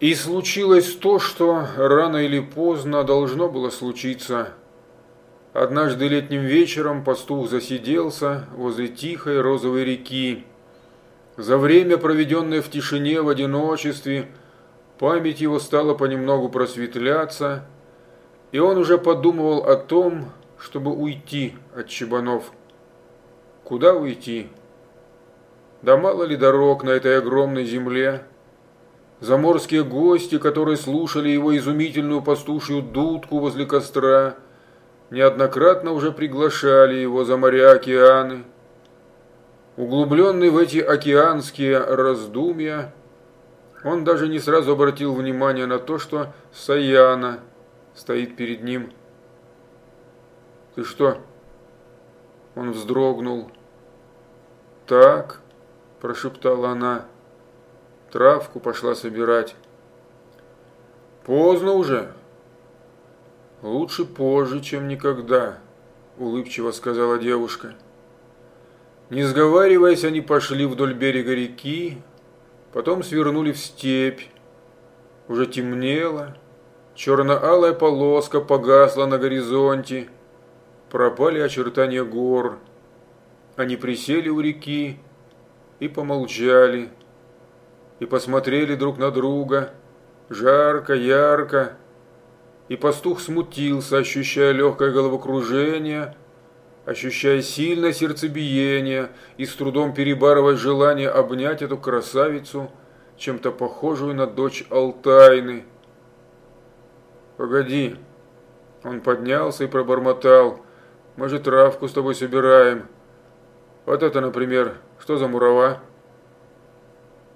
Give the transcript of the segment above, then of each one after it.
И случилось то, что рано или поздно должно было случиться. Однажды летним вечером пастух засиделся возле тихой розовой реки. За время, проведенное в тишине, в одиночестве, память его стала понемногу просветляться, и он уже подумывал о том, чтобы уйти от чебанов. Куда уйти? Да мало ли дорог на этой огромной земле, Заморские гости, которые слушали его изумительную пастушью дудку возле костра, неоднократно уже приглашали его за моря океаны. Углубленный в эти океанские раздумья, он даже не сразу обратил внимание на то, что Саяна стоит перед ним. «Ты что?» Он вздрогнул. «Так», – прошептала она, – Травку пошла собирать. Поздно уже. Лучше позже, чем никогда, улыбчиво сказала девушка. Не сговариваясь, они пошли вдоль берега реки, потом свернули в степь. Уже темнело, черно-алая полоска погасла на горизонте, пропали очертания гор. Они присели у реки и помолчали и посмотрели друг на друга, жарко, ярко, и пастух смутился, ощущая легкое головокружение, ощущая сильное сердцебиение и с трудом перебарывая желание обнять эту красавицу, чем-то похожую на дочь Алтайны. «Погоди!» Он поднялся и пробормотал. «Мы же травку с тобой собираем. Вот это, например, что за мурава?»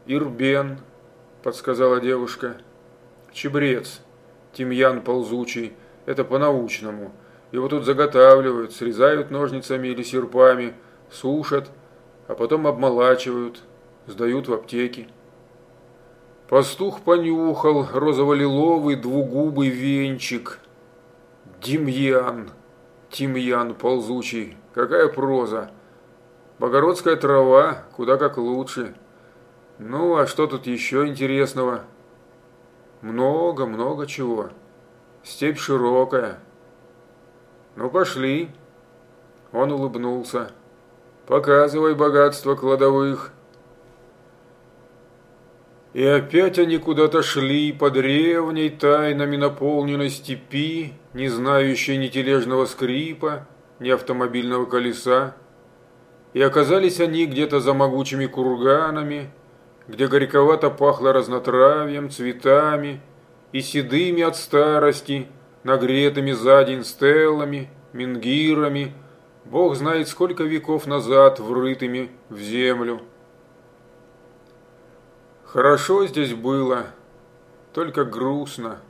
«Ирбен», – подсказала девушка. «Чебрец, тимьян ползучий, это по-научному. Его тут заготавливают, срезают ножницами или серпами, сушат, а потом обмолачивают, сдают в аптеки». Пастух понюхал розово-лиловый двугубый венчик. Демьян, тимьян ползучий, какая проза. Богородская трава, куда как лучше. Ну, а что тут еще интересного? Много-много чего. Степь широкая. Ну, пошли. Он улыбнулся. Показывай богатство кладовых. И опять они куда-то шли по древней, тайнами наполненной степи, не знающей ни тележного скрипа, ни автомобильного колеса. И оказались они где-то за могучими курганами, где горьковато пахло разнотравьем, цветами и седыми от старости, нагретыми за день стеллами, мингирами, бог знает сколько веков назад врытыми в землю. Хорошо здесь было, только грустно.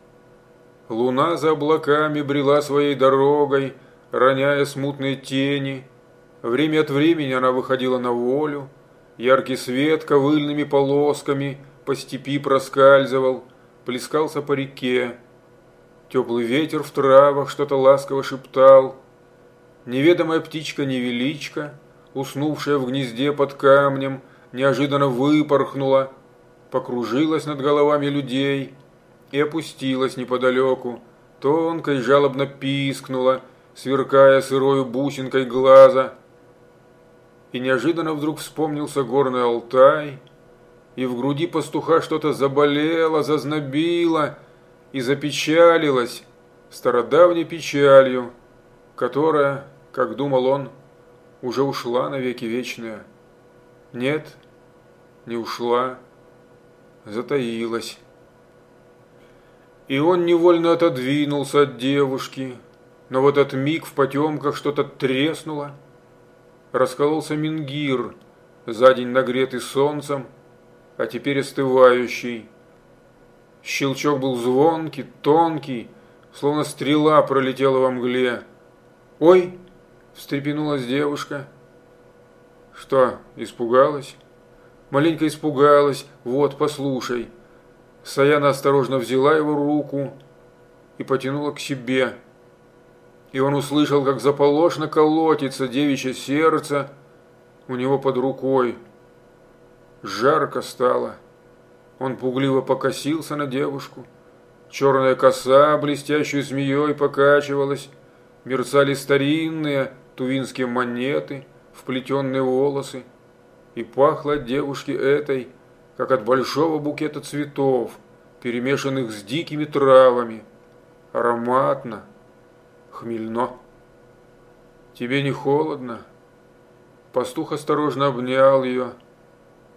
Луна за облаками брела своей дорогой, роняя смутные тени. Время от времени она выходила на волю, Яркий свет ковыльными полосками по степи проскальзывал, плескался по реке. Теплый ветер в травах что-то ласково шептал. Неведомая птичка-невеличка, уснувшая в гнезде под камнем, неожиданно выпорхнула, покружилась над головами людей и опустилась неподалеку, тонко и жалобно пискнула, сверкая сырою бусинкой глаза – и неожиданно вдруг вспомнился горный Алтай, и в груди пастуха что-то заболело, зазнобило и запечалилось стародавней печалью, которая, как думал он, уже ушла навеки вечная. Нет, не ушла, затаилась. И он невольно отодвинулся от девушки, но в этот миг в потемках что-то треснуло, раскололся мингир, за день нагретый солнцем, а теперь остывающий. Щелчок был звонкий, тонкий, словно стрела пролетела во мгле. «Ой!» – встрепенулась девушка. «Что, испугалась?» Маленько испугалась. «Вот, послушай». Саяна осторожно взяла его руку и потянула к себе и он услышал, как заполошно колотится девичье сердце у него под рукой. Жарко стало. Он пугливо покосился на девушку. Черная коса, блестящей змеей, покачивалась. Мерцали старинные тувинские монеты, вплетенные волосы. И пахло от девушки этой, как от большого букета цветов, перемешанных с дикими травами. Ароматно, хмельно. «Тебе не холодно?» Пастух осторожно обнял ее,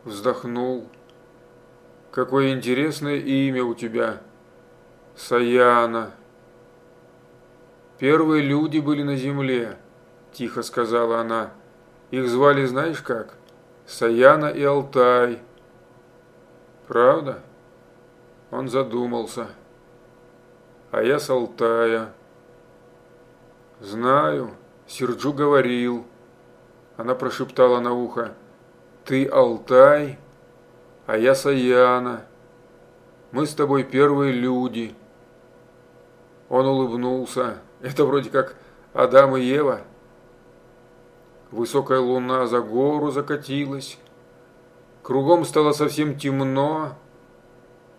вздохнул. «Какое интересное имя у тебя!» Саяна. Первые люди были на земле, тихо сказала она. Их звали знаешь как? Саяна и Алтай. Правда? Он задумался. А я с Алтая. Знаю, Серджу говорил. Она прошептала на ухо. Ты Алтай, а я Саяна. Мы с тобой первые люди. Он улыбнулся. Это вроде как Адам и Ева. Высокая луна за гору закатилась. Кругом стало совсем темно.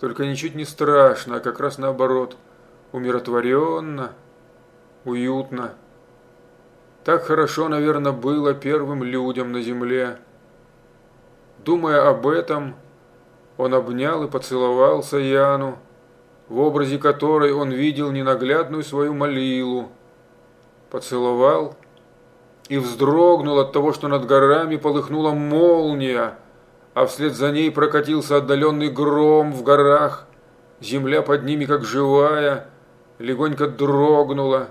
Только ничуть не страшно, а как раз наоборот. Умиротворенно, уютно. Так хорошо, наверное, было первым людям на земле. Думая об этом, он обнял и поцеловал Саяну в образе которой он видел ненаглядную свою молилу, поцеловал и вздрогнул от того, что над горами полыхнула молния, а вслед за ней прокатился отдаленный гром в горах, земля под ними, как живая, легонько дрогнула.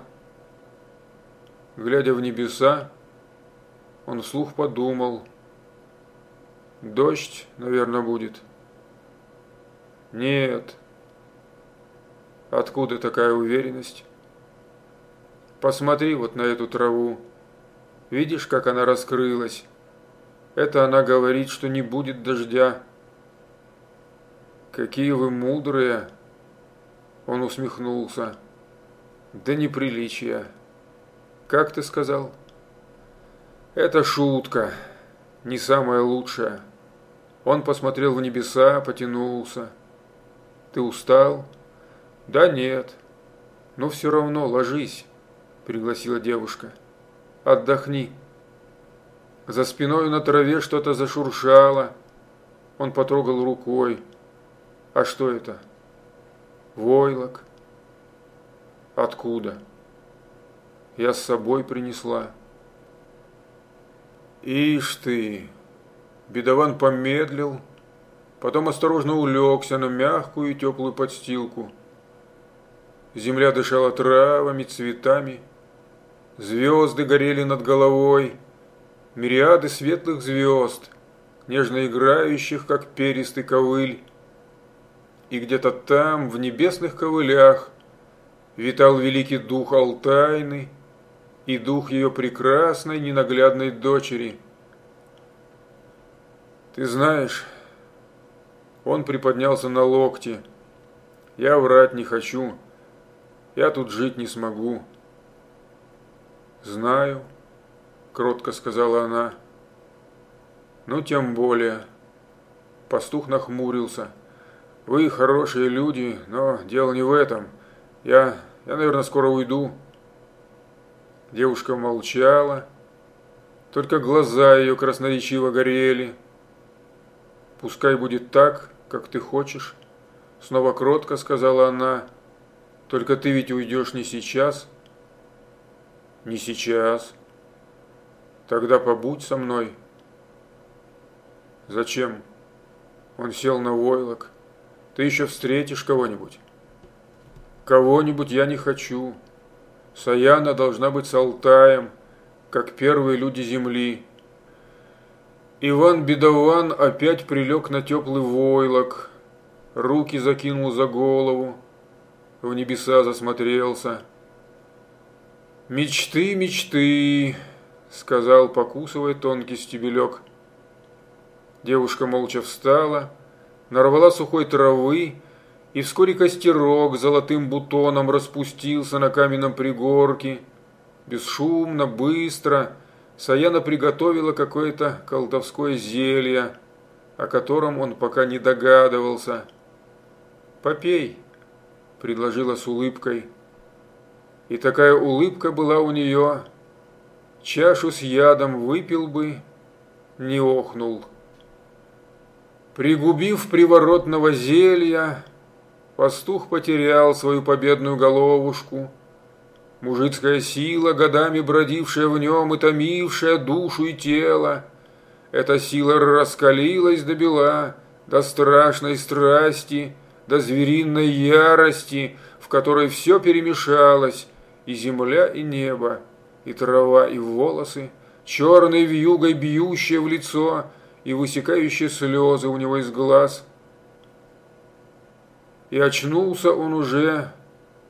Глядя в небеса, он вслух подумал, дождь, наверное, будет. Нет, Откуда такая уверенность? Посмотри вот на эту траву. Видишь, как она раскрылась? Это она говорит, что не будет дождя. Какие вы мудрые. Он усмехнулся. Да неприличие. Как ты сказал? Это шутка. Не самая лучшая. Он посмотрел в небеса, потянулся. Ты устал? «Да нет. Но все равно ложись», – пригласила девушка. «Отдохни». За спиной на траве что-то зашуршало. Он потрогал рукой. «А что это?» «Войлок». «Откуда?» «Я с собой принесла». «Ишь ты!» Бедован помедлил, потом осторожно улегся на мягкую и теплую подстилку – Земля дышала травами, цветами. Звезды горели над головой. Мириады светлых звезд, нежно играющих, как перистый ковыль. И где-то там, в небесных ковылях, витал великий дух Алтайны и дух ее прекрасной ненаглядной дочери. Ты знаешь, он приподнялся на локте. Я врать не хочу. Я тут жить не смогу. Знаю, кротко сказала она. Ну, тем более. Пастух нахмурился. Вы хорошие люди, но дело не в этом. Я, я, наверное, скоро уйду. Девушка молчала, только глаза ее красноречиво горели. Пускай будет так, как ты хочешь, снова кротко сказала она. Только ты ведь уйдешь не сейчас. Не сейчас. Тогда побудь со мной. Зачем? Он сел на войлок. Ты еще встретишь кого-нибудь. Кого-нибудь я не хочу. Саяна должна быть с Алтаем, как первые люди земли. Иван Бедован опять прилег на теплый войлок, руки закинул за голову, в небеса засмотрелся. «Мечты, мечты!» – сказал, покусывая тонкий стебелек. Девушка молча встала, нарвала сухой травы, и вскоре костерок золотым бутоном распустился на каменном пригорке. Бесшумно, быстро Саяна приготовила какое-то колдовское зелье. о котором он пока не догадывался. «Попей», – предложила с улыбкой. И такая улыбка была у нее. Чашу с ядом выпил бы, не охнул. Пригубив приворотного зелья, пастух потерял свою победную головушку. Мужицкая сила, годами бродившая в нем и томившая душу и тело, эта сила раскалилась до бела, до страшной страсти, до звериной ярости, в которой все перемешалось, и земля, и небо, и трава, и волосы, черной вьюгой бьющие в лицо – и высекающие слезы у него из глаз. И очнулся он уже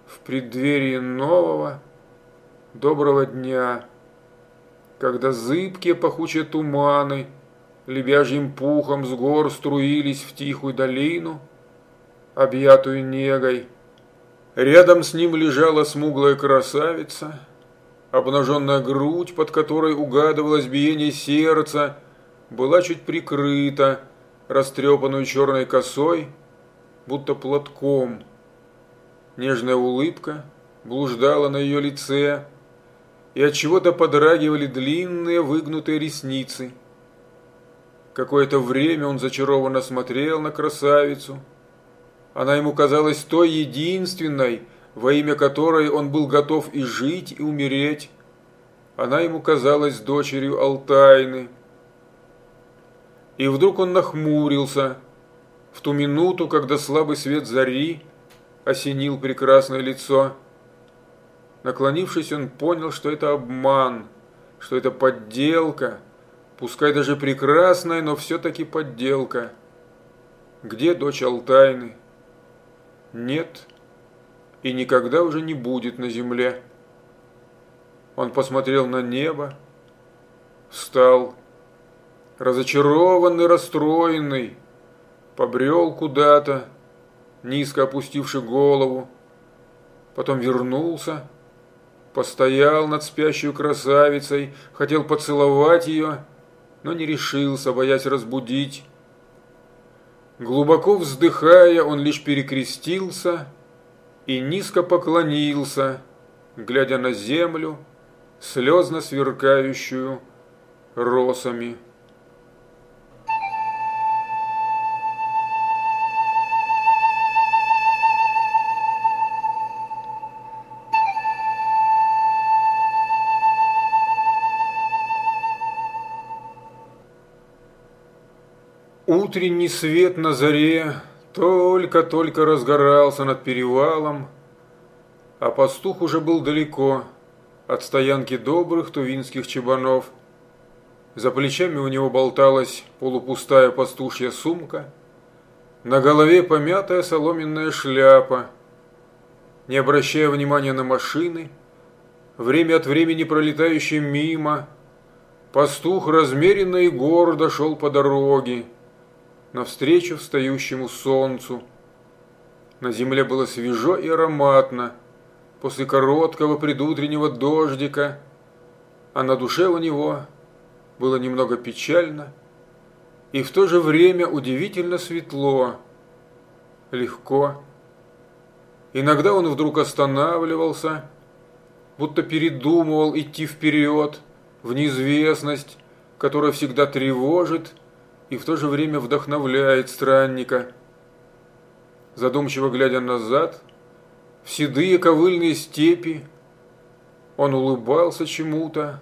в преддверии нового доброго дня, когда зыбкие пахучие туманы лебяжьим пухом с гор струились в тихую долину, объятую негой. Рядом с ним лежала смуглая красавица, обнаженная грудь, под которой угадывалось биение сердца, была чуть прикрыта, растрепанную черной косой, будто платком. Нежная улыбка блуждала на ее лице, и от чего-то подрагивали длинные выгнутые ресницы. Какое-то время он зачарованно смотрел на красавицу. Она ему казалась той единственной, во имя которой он был готов и жить, и умереть. Она ему казалась дочерью Алтайны. И вдруг он нахмурился в ту минуту, когда слабый свет зари осенил прекрасное лицо. Наклонившись, он понял, что это обман, что это подделка, пускай даже прекрасная, но все-таки подделка. Где дочь Алтайны? Нет, и никогда уже не будет на земле. Он посмотрел на небо, встал разочарованный, расстроенный, побрел куда-то, низко опустивший голову, потом вернулся, постоял над спящей красавицей, хотел поцеловать ее, но не решился, боясь разбудить. Глубоко вздыхая, он лишь перекрестился и низко поклонился, глядя на землю, слезно сверкающую росами. Утренний свет на заре только-только разгорался над перевалом, а пастух уже был далеко от стоянки добрых тувинских чебанов. За плечами у него болталась полупустая пастушья сумка, на голове помятая соломенная шляпа. Не обращая внимания на машины, время от времени пролетающие мимо, пастух размеренно и гордо шел по дороге, навстречу встающему солнцу. На земле было свежо и ароматно, после короткого предутреннего дождика, а на душе у него было немного печально и в то же время удивительно светло, легко. Иногда он вдруг останавливался, будто передумывал идти вперед, в неизвестность, которая всегда тревожит и в то же время вдохновляет странника. Задумчиво глядя назад, в седые ковыльные степи, он улыбался чему-то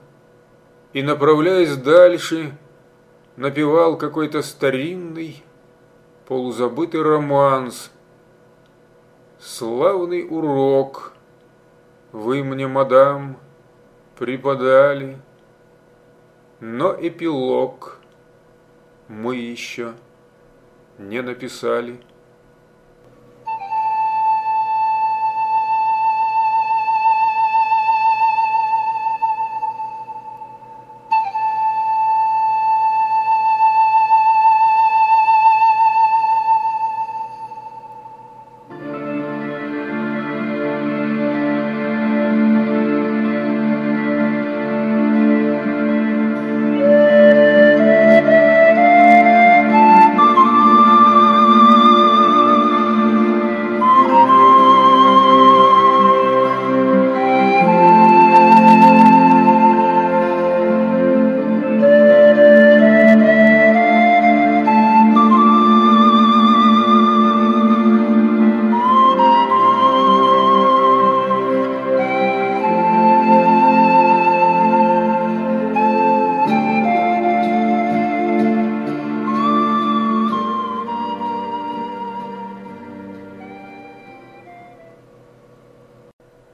и, направляясь дальше, напевал какой-то старинный, полузабытый романс. «Славный урок вы мне, мадам, преподали, но эпилог – мы еще не написали.